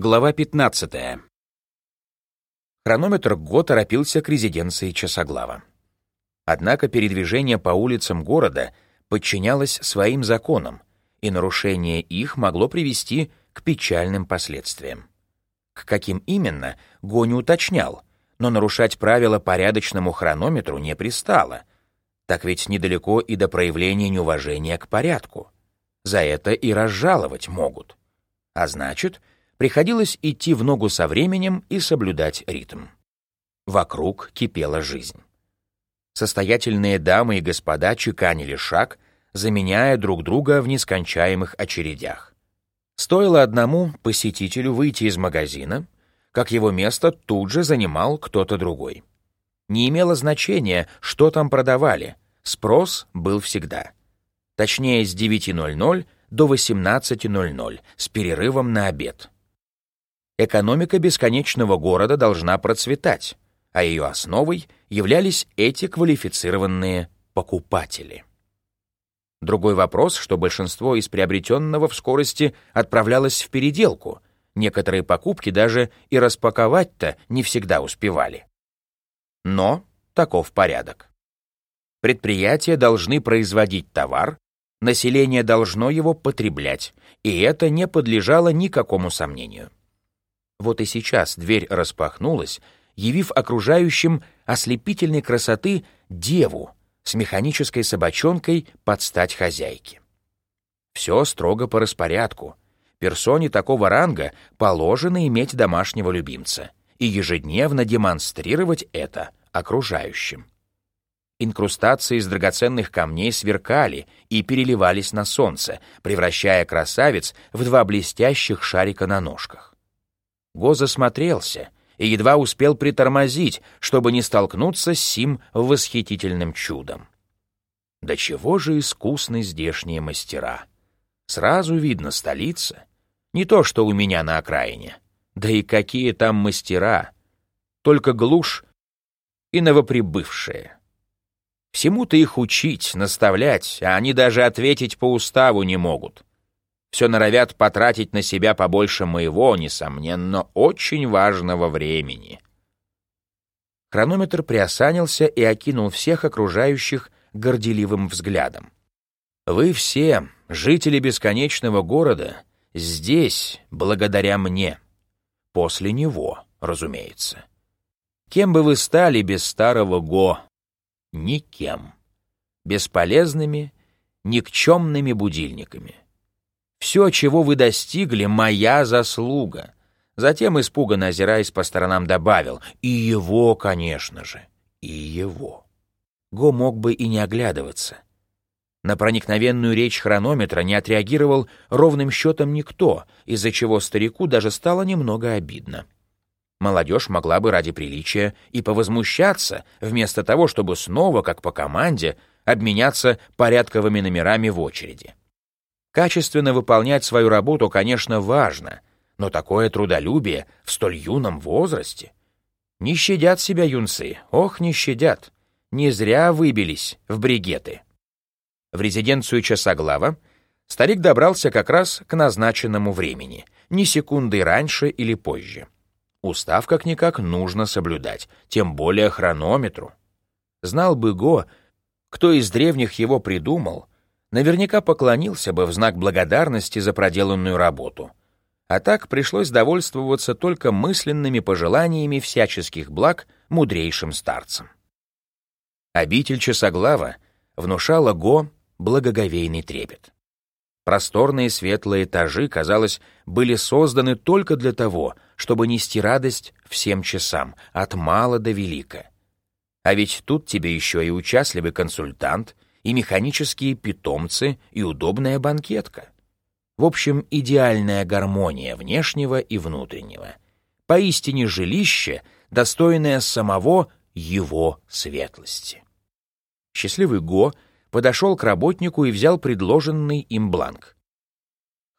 Глава 15. Хронометр Го торопился к резиденции Часоглава. Однако передвижение по улицам города подчинялось своим законам, и нарушение их могло привести к печальным последствиям. К каким именно, Го не уточнял, но нарушать правила порядочному хронометру не пристало. Так ведь недалеко и до проявления неуважения к порядку. За это и разжаловать могут. А значит, приходилось идти в ногу со временем и соблюдать ритм. Вокруг кипела жизнь. Состоятельные дамы и господа чеканили шаг, заменяя друг друга в нескончаемых очередях. Стоило одному посетителю выйти из магазина, как его место тут же занимал кто-то другой. Не имело значения, что там продавали, спрос был всегда. Точнее, с 9.00 до 18.00, с перерывом на обед экономика бесконечного города должна процветать, а ее основой являлись эти квалифицированные покупатели. Другой вопрос, что большинство из приобретенного в скорости отправлялось в переделку, некоторые покупки даже и распаковать-то не всегда успевали. Но таков порядок. Предприятия должны производить товар, население должно его потреблять, и это не подлежало никакому сомнению. Вот и сейчас дверь распахнулась, явив окружающим ослепительной красоты деву с механической собачонкой под стать хозяйке. Все строго по распорядку. Персоне такого ранга положено иметь домашнего любимца и ежедневно демонстрировать это окружающим. Инкрустации из драгоценных камней сверкали и переливались на солнце, превращая красавиц в два блестящих шарика на ножках. Го засмотрелся и едва успел притормозить, чтобы не столкнуться с сим восхитительным чудом. Да чего же искусны здешние мастера! Сразу видно столица. Не то, что у меня на окраине. Да и какие там мастера! Только глушь и новоприбывшие. Всему-то их учить, наставлять, а они даже ответить по уставу не могут все норовят потратить на себя побольше моего, несомненно, очень важного времени. Хронометр приосанился и окинул всех окружающих горделивым взглядом. «Вы все, жители бесконечного города, здесь благодаря мне. После него, разумеется. Кем бы вы стали без старого Го? Никем. Бесполезными, никчемными будильниками. Все, чего вы достигли, моя заслуга. Затем, испуганно озираясь по сторонам, добавил, и его, конечно же, и его. Го мог бы и не оглядываться. На проникновенную речь хронометра не отреагировал ровным счетом никто, из-за чего старику даже стало немного обидно. Молодежь могла бы ради приличия и повозмущаться, вместо того, чтобы снова, как по команде, обменяться порядковыми номерами в очереди. Качественно выполнять свою работу, конечно, важно, но такое трудолюбие в столь юном возрасте... Не щадят себя юнцы, ох, не щадят. Не зря выбились в бригеты. В резиденцию Часоглава старик добрался как раз к назначенному времени, ни секунды раньше или позже. Устав как-никак нужно соблюдать, тем более хронометру. Знал бы Го, кто из древних его придумал, наверняка поклонился бы в знак благодарности за проделанную работу. А так пришлось довольствоваться только мысленными пожеланиями всяческих благ мудрейшим старцам. Обитель Часоглава внушала Го благоговейный трепет. Просторные светлые этажи, казалось, были созданы только для того, чтобы нести радость всем часам, от мала до велика. А ведь тут тебе еще и участливый консультант — и механические питомцы, и удобная банкетка. В общем, идеальная гармония внешнего и внутреннего. Поистине жилище, достойное самого его светлости. Счастливый Го подошел к работнику и взял предложенный им бланк.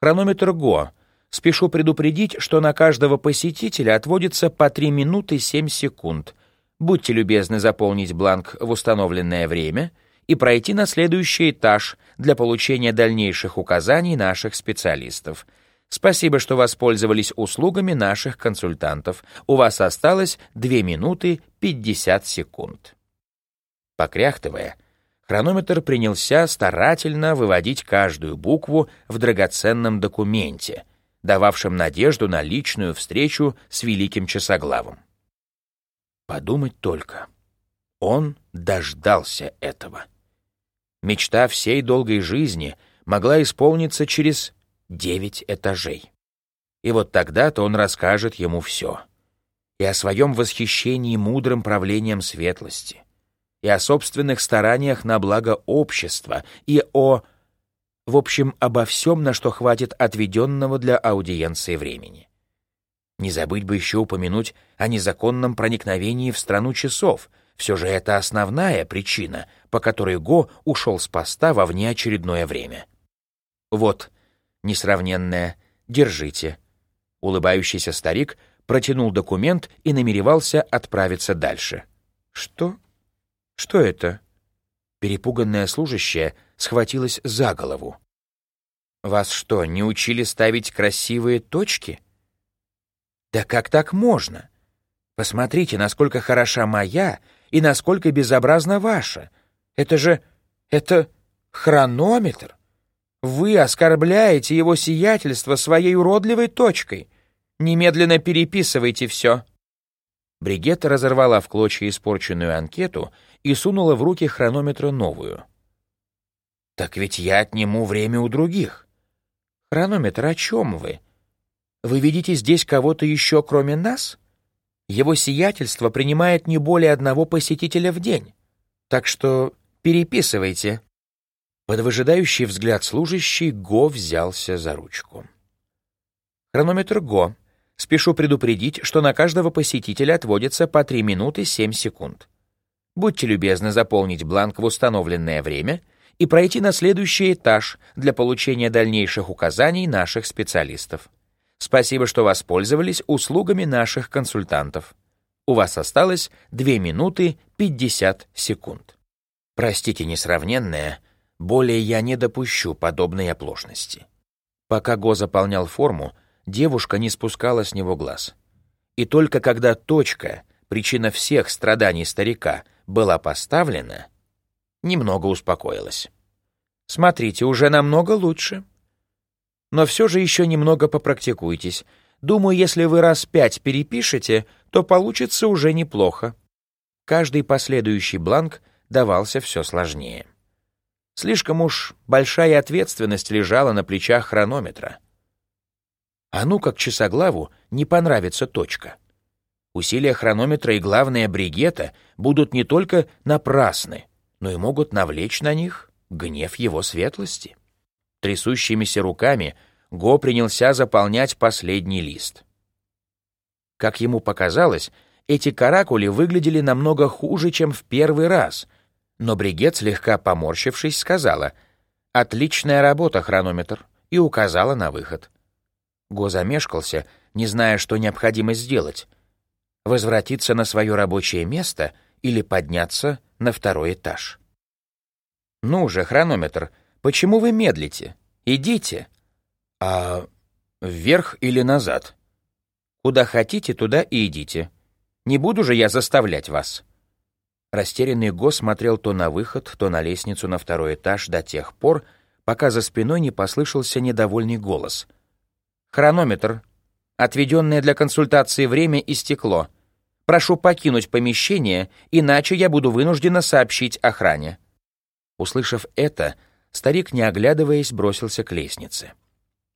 Хронометр Го. Спешу предупредить, что на каждого посетителя отводится по 3 минуты 7 секунд. Будьте любезны заполнить бланк в установленное время — и пройти на следующий этаж для получения дальнейших указаний наших специалистов. Спасибо, что воспользовались услугами наших консультантов. У вас осталось 2 минуты 50 секунд. Покряхтывая, хронометр принялся старательно выводить каждую букву в драгоценном документе, дававшем надежду на личную встречу с великим часоглавом. Подумать только. Он дождался этого. Мечта всей долгой жизни могла исполниться через девять этажей. И вот тогда-то он расскажет ему все. И о своем восхищении мудрым правлением светлости, и о собственных стараниях на благо общества, и о... В общем, обо всем, на что хватит отведенного для аудиенции времени. Не забыть бы еще упомянуть о незаконном проникновении в страну часов. Все же это основная причина, по которой Го ушел с поста во внеочередное время. Вот, несравненная, держите. Улыбающийся старик протянул документ и намеревался отправиться дальше. Что? Что это? Перепуганная служащая схватилась за голову. Вас что, не учили ставить красивые точки? Да как так можно? Посмотрите, насколько хороша моя и насколько безобразна ваша. Это же... это хронометр. Вы оскорбляете его сиятельство своей уродливой точкой. Немедленно переписывайте все». Бригетта разорвала в клочья испорченную анкету и сунула в руки хронометра новую. «Так ведь я отниму время у других». «Хронометр, о чем вы? Вы видите здесь кого-то еще, кроме нас? Его сиятельство принимает не более одного посетителя в день. Так что переписывайте». Под выжидающий взгляд служащий Го взялся за ручку. Хронометр Го. Спешу предупредить, что на каждого посетителя отводится по 3 минуты 7 секунд. Будьте любезны заполнить бланк в установленное время и пройти на следующий этаж для получения дальнейших указаний наших специалистов. Спасибо, что воспользовались услугами наших консультантов. У вас осталось 2 минуты 50 секунд. Простите, несравненное, более я не допущу подобной оплошности. Пока Го заполнял форму, девушка не спускала с него глаз. И только когда точка, причина всех страданий старика, была поставлена, немного успокоилась. «Смотрите, уже намного лучше. Но все же еще немного попрактикуйтесь. Думаю, если вы раз пять перепишете, то получится уже неплохо». Каждый последующий бланк давался все сложнее. Слишком уж большая ответственность лежала на плечах хронометра. А ну как часоглаву не понравится точка. Усилия хронометра и главная бригета будут не только напрасны, но и могут навлечь на них гнев его светлости. Трясущимися руками Го принялся заполнять последний лист. Как ему показалось, эти каракули выглядели намного хуже, чем в первый раз — но Бригет, слегка поморщившись, сказала «Отличная работа, хронометр», и указала на выход. Го замешкался, не зная, что необходимо сделать. Возвратиться на свое рабочее место или подняться на второй этаж. «Ну же, хронометр, почему вы медлите? Идите!» «А вверх или назад?» «Куда хотите, туда и идите. Не буду же я заставлять вас». Растерянный Го смотрел то на выход, то на лестницу на второй этаж до тех пор, пока за спиной не послышался недовольный голос. «Хронометр. Отведенное для консультации время истекло. Прошу покинуть помещение, иначе я буду вынуждена сообщить охране». Услышав это, старик, не оглядываясь, бросился к лестнице.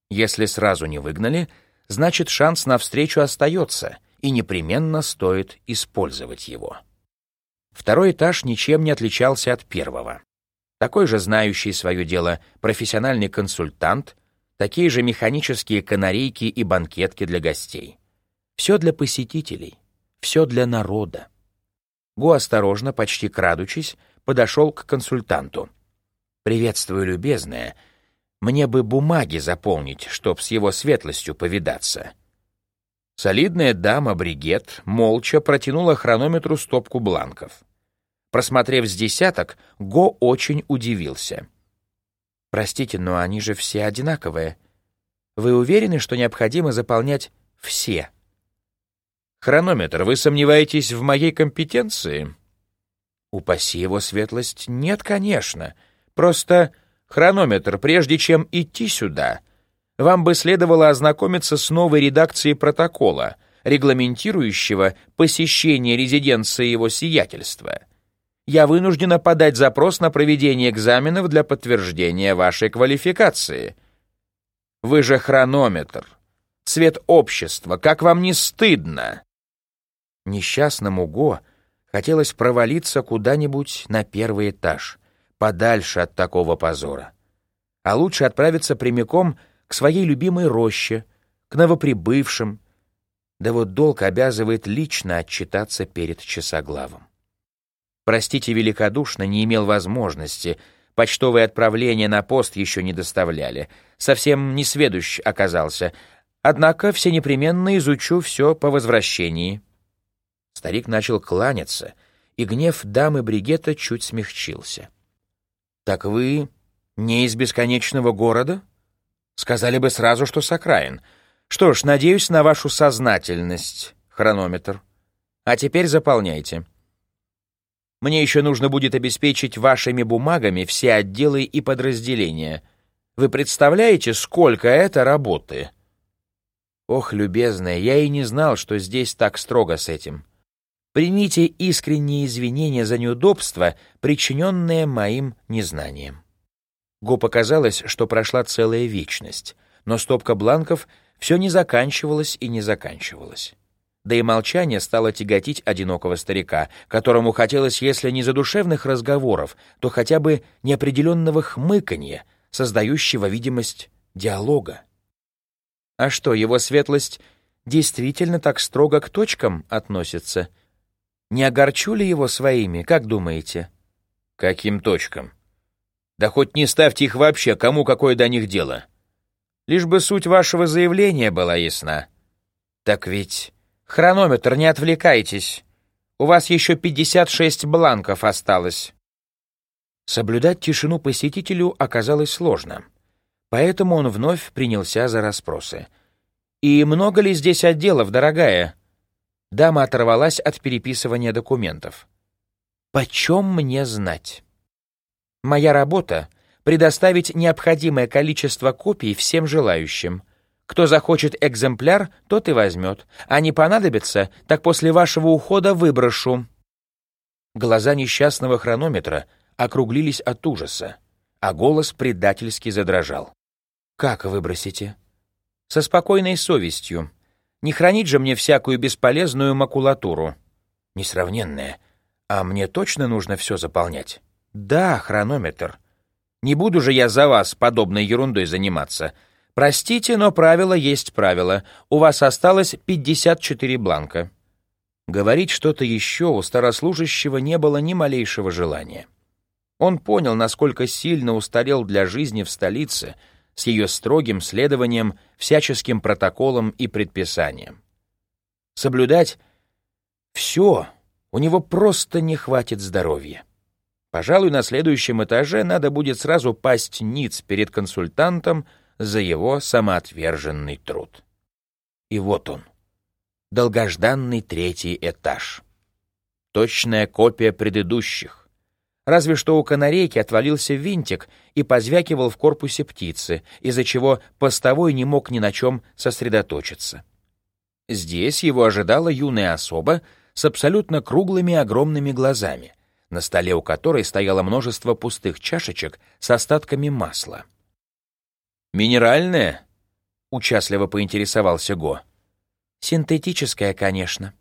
Если сразу не выгнали, значит шанс на встречу остается, и непременно стоит использовать его. Второй этаж ничем не отличался от первого. Такой же знающий свое дело профессиональный консультант, такие же механические канарейки и банкетки для гостей. Все для посетителей, все для народа. Го осторожно, почти крадучись, подошел к консультанту. «Приветствую, любезная. Мне бы бумаги заполнить, чтоб с его светлостью повидаться». Солидная дама Бригет молча протянула хронометру стопку бланков. Просмотрев с десяток, Го очень удивился. «Простите, но они же все одинаковые». Вы уверены, что необходимо заполнять все? Хронометр, вы сомневаетесь в моей компетенции? Упаси его светлость, нет, конечно. Просто хронометр, прежде чем идти сюда, вам бы следовало ознакомиться с новой редакцией протокола, регламентирующего посещение резиденции его сиятельства. Я вынуждена подать запрос на проведение экзаменов для подтверждения вашей квалификации. Вы же хронометр, цвет общества, как вам не стыдно? Несчастному Го Хотелось провалиться куда-нибудь на первый этаж, подальше от такого позора. А лучше отправиться прямиком к своей любимой роще, к новоприбывшим. Да вот долг обязывает лично отчитаться перед часоглавом. Простите великодушно, не имел возможности. Почтовые отправления на пост еще не доставляли. Совсем не сведущ оказался. Однако все непременно изучу все по возвращении. Старик начал кланяться, и гнев дамы Бригета чуть смягчился. «Так вы не из бесконечного города?» «Сказали бы сразу, что с окраин. Что ж, надеюсь на вашу сознательность, хронометр. А теперь заполняйте. Мне еще нужно будет обеспечить вашими бумагами все отделы и подразделения. Вы представляете, сколько это работы?» «Ох, любезная, я и не знал, что здесь так строго с этим». Примите искренние извинения за неудобства, причиненные моим незнанием. Го показалось, что прошла целая вечность, но стопка бланков все не заканчивалась и не заканчивалась. Да и молчание стало тяготить одинокого старика, которому хотелось, если не задушевных разговоров, то хотя бы неопределенного хмыканья, создающего видимость диалога. А что, его светлость действительно так строго к точкам относится — не огорчу ли его своими, как думаете? Каким точкам? Да хоть не ставьте их вообще, кому какое до них дело. Лишь бы суть вашего заявления была ясна. Так ведь... Хронометр, не отвлекайтесь. У вас еще 56 бланков осталось. Соблюдать тишину посетителю оказалось сложно. Поэтому он вновь принялся за расспросы. «И много ли здесь отделов, дорогая?» Дама оторвалась от переписывания документов. «Почем мне знать? Моя работа — предоставить необходимое количество копий всем желающим. Кто захочет экземпляр, тот и возьмет, а не понадобится, так после вашего ухода выброшу». Глаза несчастного хронометра округлились от ужаса, а голос предательски задрожал. «Как выбросите?» «Со спокойной совестью», не хранить же мне всякую бесполезную макулатуру. Несравненная. А мне точно нужно все заполнять? Да, хронометр. Не буду же я за вас подобной ерундой заниматься. Простите, но правило есть правило. У вас осталось 54 бланка. Говорить что-то еще у старослужащего не было ни малейшего желания. Он понял, насколько сильно устарел для жизни в столице — с ее строгим следованием всяческим протоколам и предписаниям. Соблюдать все у него просто не хватит здоровья. Пожалуй, на следующем этаже надо будет сразу пасть ниц перед консультантом за его самоотверженный труд. И вот он, долгожданный третий этаж. Точная копия предыдущих Разве что у канарейки отвалился винтик и позвякивал в корпусе птицы, из-за чего постовой не мог ни на чем сосредоточиться. Здесь его ожидала юная особа с абсолютно круглыми огромными глазами, на столе у которой стояло множество пустых чашечек с остатками масла. «Минеральное?» — участливо поинтересовался Го. «Синтетическое, конечно.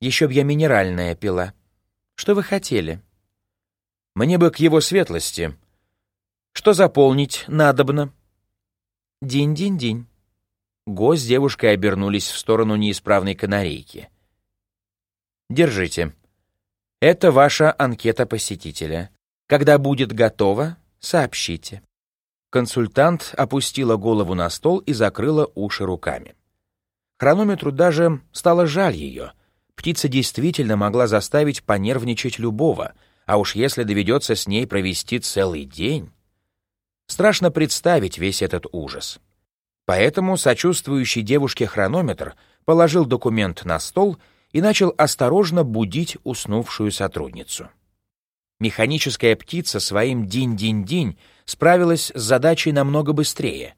Еще б я минеральное пила. Что вы хотели?» Мне бы к его светлости. Что заполнить надобно? Динь-динь-динь. Го с девушкой обернулись в сторону неисправной канарейки. Держите. Это ваша анкета посетителя. Когда будет готова, сообщите. Консультант опустила голову на стол и закрыла уши руками. Хронометру даже стало жаль ее. Птица действительно могла заставить понервничать любого — а уж если доведется с ней провести целый день... Страшно представить весь этот ужас. Поэтому сочувствующий девушке хронометр положил документ на стол и начал осторожно будить уснувшую сотрудницу. Механическая птица своим динь-динь-динь справилась с задачей намного быстрее.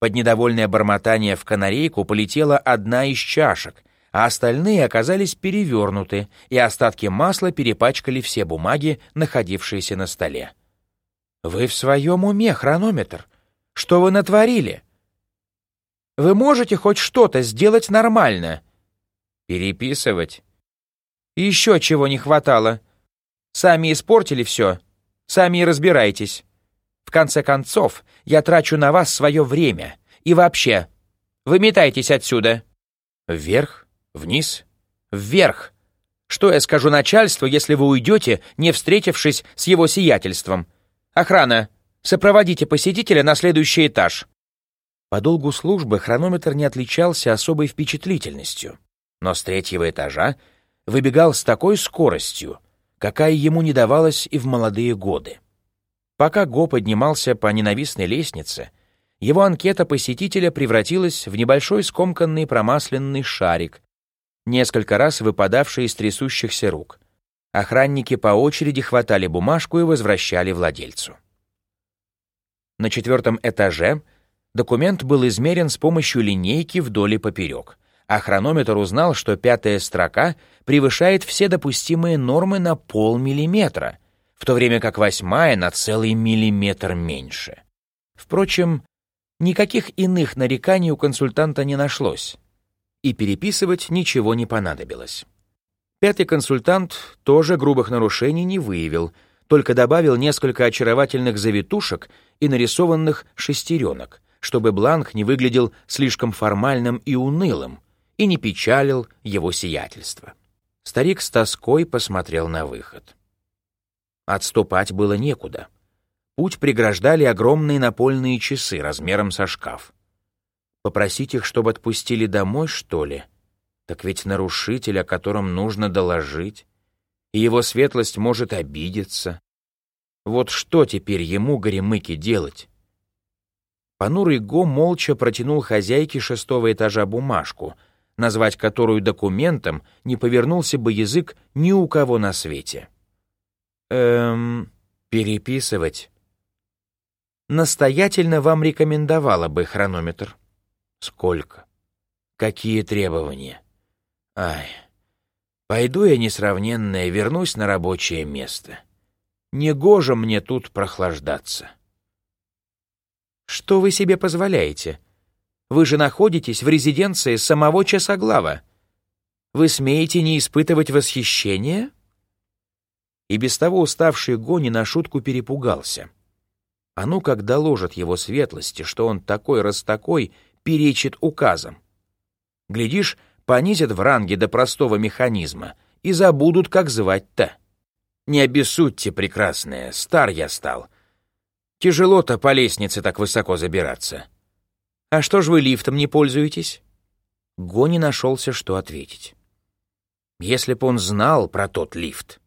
Под недовольное бормотание в канарейку полетела одна из чашек, а остальные оказались перевернуты, и остатки масла перепачкали все бумаги, находившиеся на столе. «Вы в своем уме, хронометр? Что вы натворили? Вы можете хоть что-то сделать нормально?» «Переписывать?» «Еще чего не хватало. Сами испортили все. Сами и разбирайтесь. В конце концов, я трачу на вас свое время. И вообще, выметайтесь отсюда». «Вверх? Вниз? Вверх!» Что я скажу начальству, если вы уйдете, не встретившись с его сиятельством? Охрана, сопроводите посетителя на следующий этаж. По долгу службы хронометр не отличался особой впечатлительностью, но с третьего этажа выбегал с такой скоростью, какая ему не давалась и в молодые годы. Пока Го поднимался по ненавистной лестнице, его анкета посетителя превратилась в небольшой скомканный промасленный шарик, несколько раз выпадавший из трясущихся рук. Охранники по очереди хватали бумажку и возвращали владельцу. На четвертом этаже документ был измерен с помощью линейки вдоль и поперек, а хронометр узнал, что пятая строка превышает все допустимые нормы на полмиллиметра, в то время как восьмая на целый миллиметр меньше. Впрочем, никаких иных нареканий у консультанта не нашлось и переписывать ничего не понадобилось. Пятый консультант тоже грубых нарушений не выявил, только добавил несколько очаровательных завитушек и нарисованных шестеренок, чтобы бланк не выглядел слишком формальным и унылым и не печалил его сиятельство. Старик с тоской посмотрел на выход. Отступать было некуда. Путь преграждали огромные напольные часы размером со шкаф. Попросить их, чтобы отпустили домой, что ли? Так ведь нарушитель, о котором нужно доложить, и его светлость может обидеться. Вот что теперь ему, горемыки, делать? Понурый Го молча протянул хозяйке шестого этажа бумажку, назвать которую документом не повернулся бы язык ни у кого на свете. Эм, переписывать. Настоятельно вам рекомендовала бы хронометр. Сколько? Какие требования? Ай, пойду я несравненная, вернусь на рабочее место. Негоже мне тут прохлаждаться. Что вы себе позволяете? Вы же находитесь в резиденции самого часоглава. Вы смеете не испытывать восхищения? И без того уставший Гони на шутку перепугался. А ну как доложат его светлости, что он такой раз такой перечит указам. Глядишь, понизят в ранге до простого механизма и забудут, как звать-то. Не обессудьте, прекрасная, стар я стал. Тяжело-то по лестнице так высоко забираться. А что ж вы лифтом не пользуетесь? Гони нашелся, что ответить. Если б он знал про тот лифт.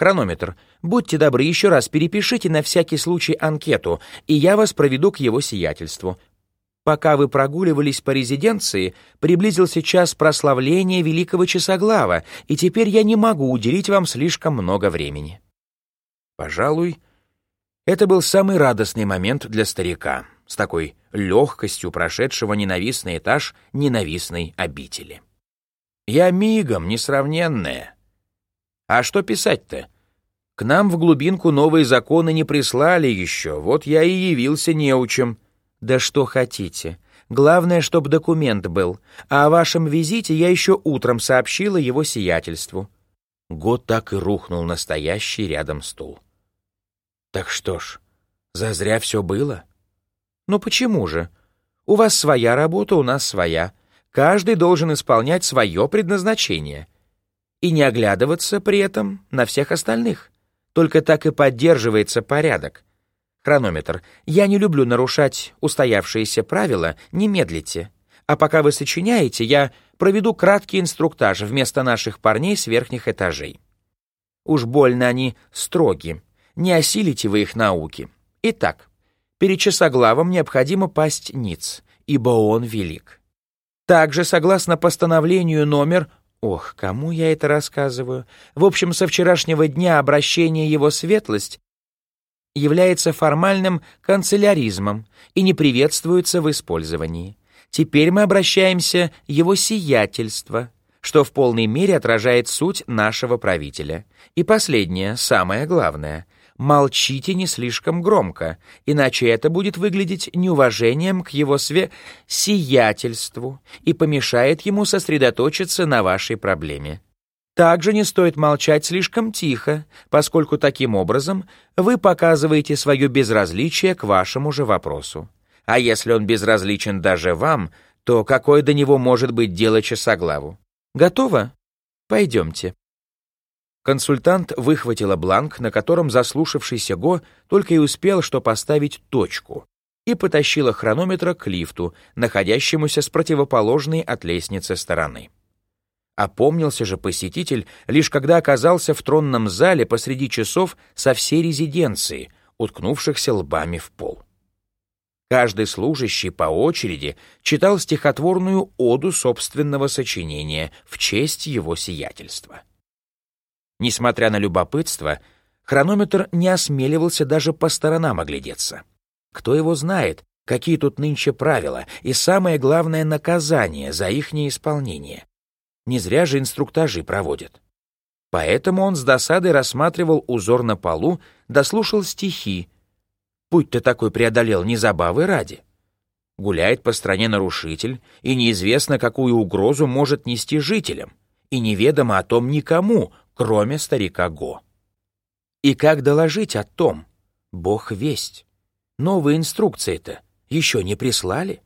Хронометр, будьте добры, еще раз перепишите на всякий случай анкету, и я вас проведу к его сиятельству. Пока вы прогуливались по резиденции, приблизился час прославления великого часоглава, и теперь я не могу уделить вам слишком много времени». Пожалуй, это был самый радостный момент для старика, с такой легкостью прошедшего ненавистный этаж ненавистной обители. «Я мигом, несравненная. А что писать-то? К нам в глубинку новые законы не прислали еще, вот я и явился неучем». «Да что хотите. Главное, чтобы документ был. А о вашем визите я еще утром сообщила его сиятельству». Год так и рухнул настоящий рядом стул. «Так что ж, зазря все было?» «Ну почему же? У вас своя работа, у нас своя. Каждый должен исполнять свое предназначение. И не оглядываться при этом на всех остальных. Только так и поддерживается порядок. Хронометр. Я не люблю нарушать устоявшиеся правила, не медлите. А пока вы сочиняете, я проведу краткий инструктаж вместо наших парней с верхних этажей. Уж больно они строги. Не осилите вы их науки. Итак, перед часоглавом необходимо пасть ниц, ибо он велик. Также, согласно постановлению номер Ох, кому я это рассказываю? В общем, со вчерашнего дня обращение его светлость является формальным канцеляризмом и не приветствуется в использовании. Теперь мы обращаемся его сиятельство, что в полной мере отражает суть нашего правителя. И последнее, самое главное — молчите не слишком громко, иначе это будет выглядеть неуважением к его све сиятельству и помешает ему сосредоточиться на вашей проблеме. Также не стоит молчать слишком тихо, поскольку таким образом вы показываете свое безразличие к вашему же вопросу. А если он безразличен даже вам, то какое до него может быть дело часоглаву? Готово? Пойдемте. Консультант выхватила бланк, на котором заслушавшийся Го только и успел что поставить точку, и потащила хронометра к лифту, находящемуся с противоположной от лестницы стороны. Опомнился же посетитель, лишь когда оказался в тронном зале посреди часов со всей резиденции, уткнувшихся лбами в пол. Каждый служащий по очереди читал стихотворную оду собственного сочинения в честь его сиятельства. Несмотря на любопытство, хронометр не осмеливался даже по сторонам оглядеться. Кто его знает, какие тут нынче правила и, самое главное, наказание за их неисполнение. Не зря же инструктажи проводят. Поэтому он с досадой рассматривал узор на полу, дослушал стихи. Путь ты такой преодолел не забавы ради. Гуляет по стране нарушитель, и неизвестно, какую угрозу может нести жителям, и неведомо о том никому, кроме старика Го. И как доложить о том? Бог весть. Новые инструкции-то еще не прислали?